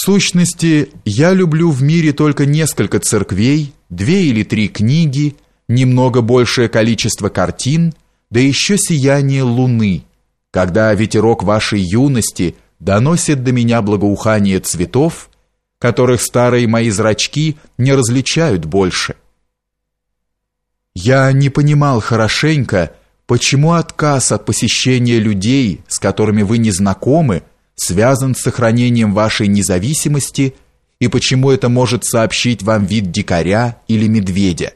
сущности, я люблю в мире только несколько церквей, две или три книги, немного большее количество картин, да еще сияние луны, когда ветерок вашей юности доносит до меня благоухание цветов, которых старые мои зрачки не различают больше. Я не понимал хорошенько, почему отказ от посещения людей, с которыми вы не знакомы, связан с сохранением вашей независимости и почему это может сообщить вам вид дикаря или медведя.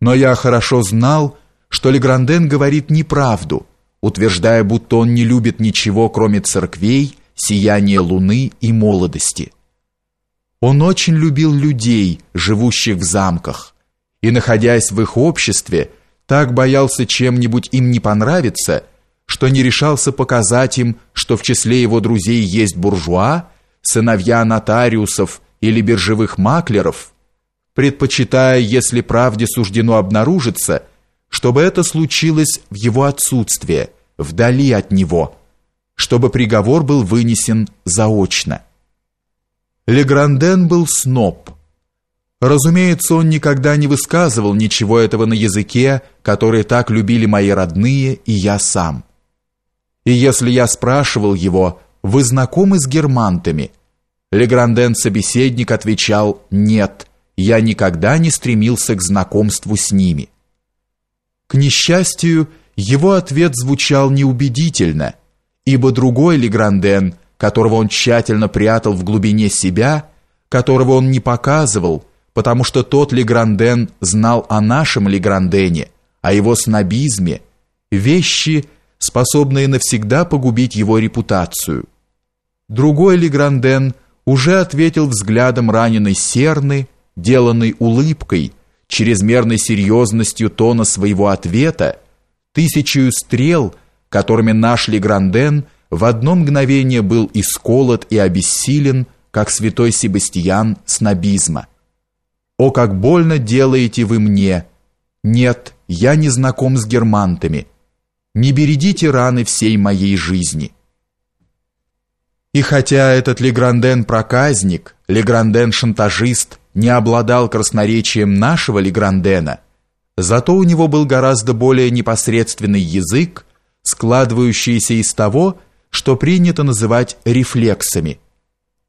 Но я хорошо знал, что Легранден говорит неправду, утверждая, будто он не любит ничего, кроме церквей, сияния луны и молодости. Он очень любил людей, живущих в замках, и, находясь в их обществе, так боялся чем-нибудь им не понравиться, что не решался показать им, что в числе его друзей есть буржуа, сыновья нотариусов или биржевых маклеров, предпочитая, если правде суждено обнаружиться, чтобы это случилось в его отсутствие, вдали от него, чтобы приговор был вынесен заочно. Легранден был сноб. Разумеется, он никогда не высказывал ничего этого на языке, который так любили мои родные и я сам. И если я спрашивал его, вы знакомы с германтами? Легранден собеседник отвечал «нет, я никогда не стремился к знакомству с ними». К несчастью, его ответ звучал неубедительно, ибо другой Легранден, которого он тщательно прятал в глубине себя, которого он не показывал, потому что тот Легранден знал о нашем Леграндене, о его снобизме, вещи – способные навсегда погубить его репутацию. Другой Легранден уже ответил взглядом раненой серны, деланной улыбкой, чрезмерной серьезностью тона своего ответа, тысячью стрел, которыми наш Легранден в одно мгновение был исколот и обессилен, как святой Себастьян снобизма. «О, как больно делаете вы мне! Нет, я не знаком с германтами» не бередите раны всей моей жизни. И хотя этот Легранден проказник, Легранден шантажист, не обладал красноречием нашего Леграндена, зато у него был гораздо более непосредственный язык, складывающийся из того, что принято называть рефлексами.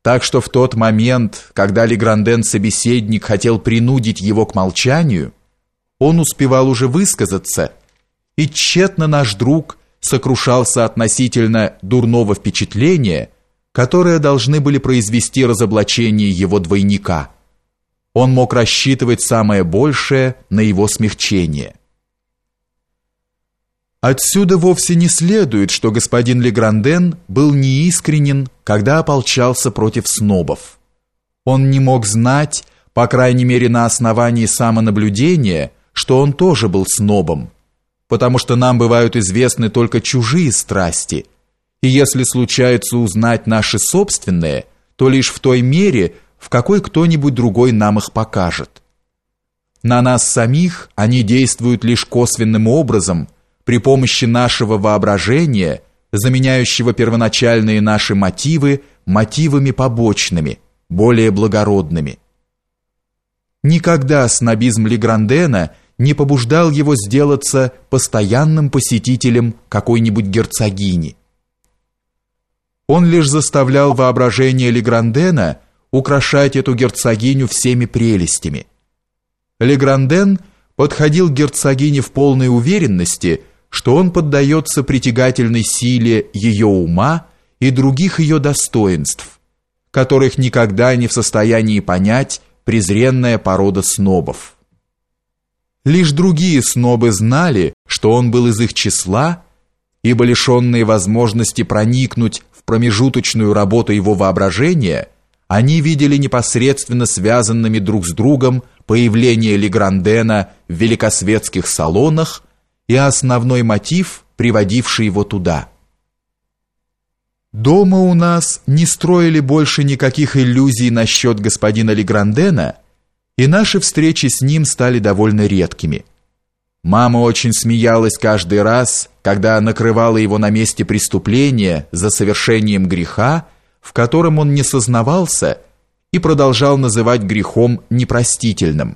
Так что в тот момент, когда Легранден собеседник хотел принудить его к молчанию, он успевал уже высказаться и тщетно наш друг сокрушался относительно дурного впечатления, которое должны были произвести разоблачение его двойника. Он мог рассчитывать самое большее на его смягчение. Отсюда вовсе не следует, что господин Легранден был неискренен, когда ополчался против снобов. Он не мог знать, по крайней мере на основании самонаблюдения, что он тоже был снобом, потому что нам бывают известны только чужие страсти, и если случается узнать наши собственные, то лишь в той мере, в какой кто-нибудь другой нам их покажет. На нас самих они действуют лишь косвенным образом, при помощи нашего воображения, заменяющего первоначальные наши мотивы мотивами побочными, более благородными. Никогда снобизм Леграндена не побуждал его сделаться постоянным посетителем какой-нибудь герцогини. Он лишь заставлял воображение Леграндена украшать эту герцогиню всеми прелестями. Легранден подходил к герцогине в полной уверенности, что он поддается притягательной силе ее ума и других ее достоинств, которых никогда не в состоянии понять презренная порода снобов. Лишь другие снобы знали, что он был из их числа, ибо лишенные возможности проникнуть в промежуточную работу его воображения, они видели непосредственно связанными друг с другом появление Леграндена в великосветских салонах и основной мотив, приводивший его туда. Дома у нас не строили больше никаких иллюзий насчет господина Леграндена, и наши встречи с ним стали довольно редкими. Мама очень смеялась каждый раз, когда накрывала его на месте преступления за совершением греха, в котором он не сознавался и продолжал называть грехом непростительным.